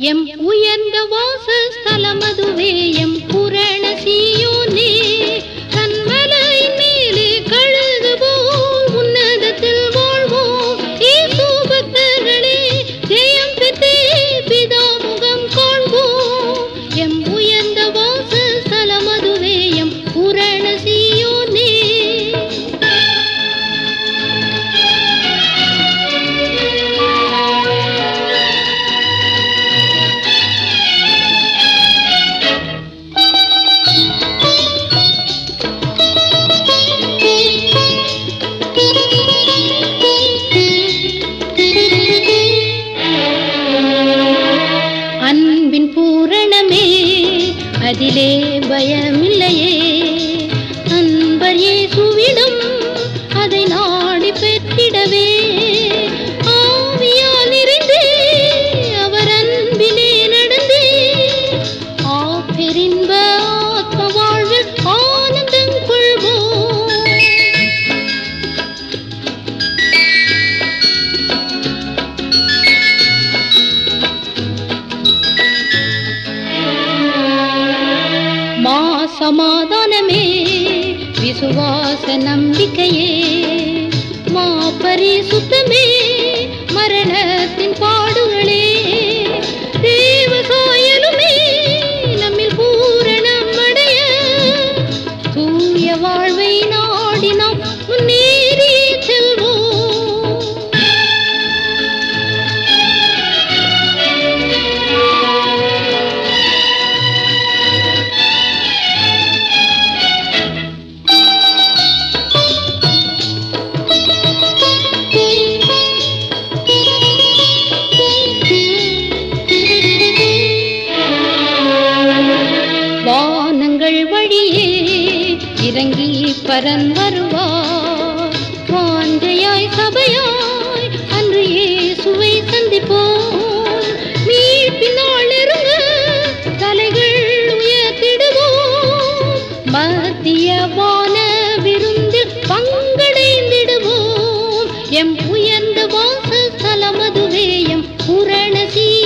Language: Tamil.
எம் உயர்ந்த வாசஸ்தலம் அதுவே எம் புரண அதிலே பயம் धानमे विश्वास नम्बिकये परिसुतमे இறங்கி பரன் வருவார். வாஞ்சையாய் சபையாய் அன்று இயேசுவை சந்திப்போம். மீட்பினால் இருங்க தலைகள் உயர்த்திடுவோம். மத்தியவான விருந்தில் பங்கடைந்திடுவோம். எம் உயர்ந்த வாசல் தலமதுவேயம் புரண சீ